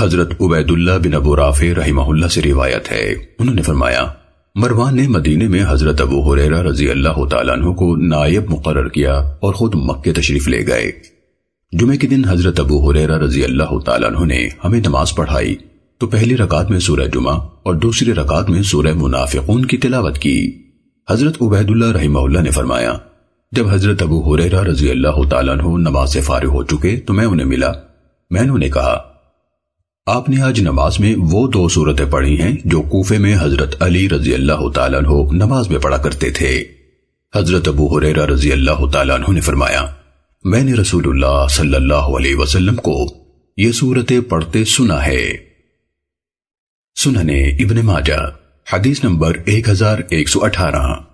حضرت عبید اللہ بن ابو رافع رحمہ اللہ سے روایت ہے۔ انہوں نے فرمایا، مروان نے مدینے میں حضرت ابو حریرہ رضی اللہ تعالیٰ عنہ کو نائب مقرر کیا اور خود مکہ تشریف لے گئے۔ جمعے کے دن حضرت ابو حریرہ رضی اللہ تعالیٰ عنہ نے ہمیں نماز پڑھائی۔ تو پہلی رکعت میں سورہ جمعہ اور دوسری رکعت میں سورہ منافقون کی تلاوت کی۔ حضرت عبید اللہ رحمہ اللہ نے فرمایا، جب حضرت ابو حریرہ رضی اللہ تعالیٰ عنہ نماز سے فارغ ہو چکے تو میں انہیں ملا۔ میں نے انہیں کہا آپ نے آج نماز میں وہ دو صورتیں پڑھی ہیں جو کوفے میں حضرت علی رضی اللہ تعالیٰ عنہ نماز میں پڑھا کرتے تھے۔ حضرت ابو حریرہ رضی اللہ تعالیٰ عنہ نے فرمایا، میں نے رسول اللہ صلی اللہ علیہ وسلم کو یہ صورتیں پڑھتے سنا ہے۔ سننے ابن ماجہ، حدیث نمبر 1118